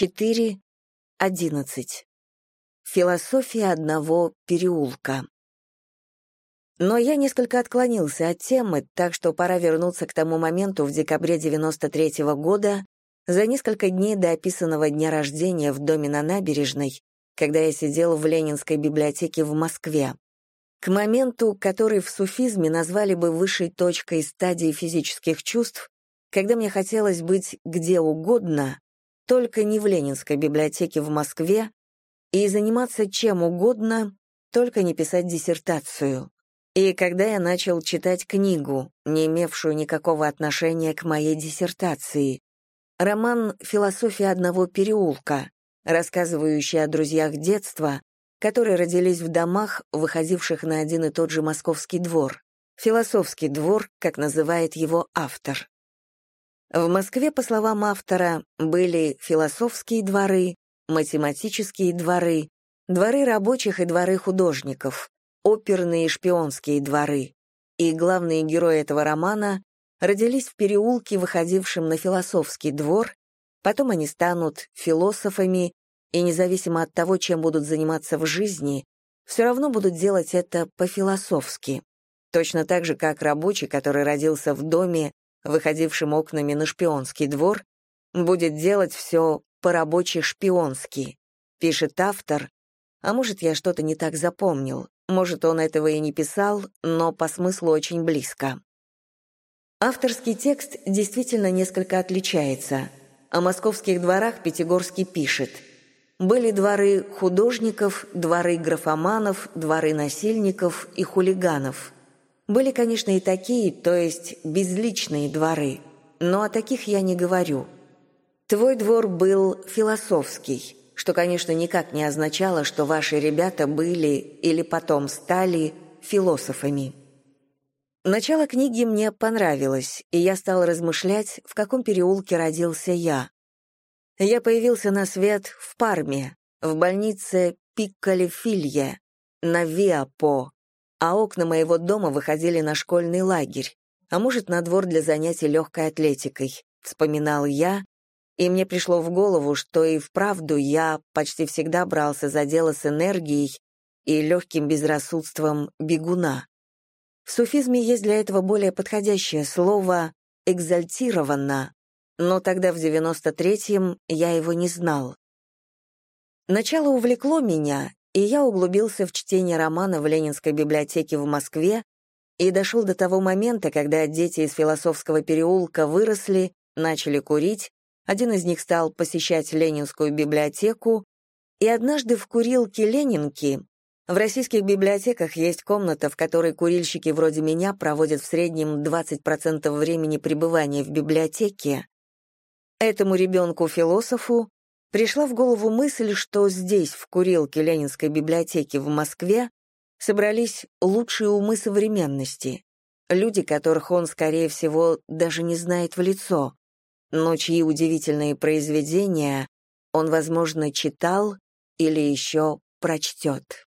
4.11. Философия одного переулка. Но я несколько отклонился от темы, так что пора вернуться к тому моменту в декабре 93 -го года, за несколько дней до описанного дня рождения в доме на набережной, когда я сидел в Ленинской библиотеке в Москве. К моменту, который в суфизме назвали бы высшей точкой стадии физических чувств, когда мне хотелось быть где угодно, только не в Ленинской библиотеке в Москве, и заниматься чем угодно, только не писать диссертацию. И когда я начал читать книгу, не имевшую никакого отношения к моей диссертации, роман «Философия одного переулка», рассказывающий о друзьях детства, которые родились в домах, выходивших на один и тот же московский двор, философский двор, как называет его автор. В Москве, по словам автора, были философские дворы, математические дворы, дворы рабочих и дворы художников, оперные и шпионские дворы. И главные герои этого романа родились в переулке, выходившем на философский двор, потом они станут философами, и независимо от того, чем будут заниматься в жизни, все равно будут делать это по-философски. Точно так же, как рабочий, который родился в доме, выходившем окнами на шпионский двор, будет делать все по-рабочи шпионски, пишет автор, а может, я что-то не так запомнил, может, он этого и не писал, но по смыслу очень близко. Авторский текст действительно несколько отличается. О московских дворах Пятигорский пишет «Были дворы художников, дворы графоманов, дворы насильников и хулиганов. Были, конечно, и такие, то есть безличные дворы, но о таких я не говорю. Твой двор был философский» что, конечно, никак не означало, что ваши ребята были или потом стали философами. Начало книги мне понравилось, и я стал размышлять, в каком переулке родился я. Я появился на свет в Парме, в больнице Пиккалефилье, на Виапо, а окна моего дома выходили на школьный лагерь, а может, на двор для занятий легкой атлетикой, вспоминал я, и мне пришло в голову, что и вправду я почти всегда брался за дело с энергией и легким безрассудством бегуна. В суфизме есть для этого более подходящее слово «экзальтированно», но тогда в 93-м я его не знал. Начало увлекло меня, и я углубился в чтение романа в Ленинской библиотеке в Москве и дошел до того момента, когда дети из философского переулка выросли, начали курить один из них стал посещать Ленинскую библиотеку, и однажды в курилке Ленинки в российских библиотеках есть комната, в которой курильщики вроде меня проводят в среднем 20% времени пребывания в библиотеке. Этому ребенку-философу пришла в голову мысль, что здесь, в курилке Ленинской библиотеки в Москве, собрались лучшие умы современности, люди, которых он, скорее всего, даже не знает в лицо, но чьи удивительные произведения он, возможно, читал или еще прочтет.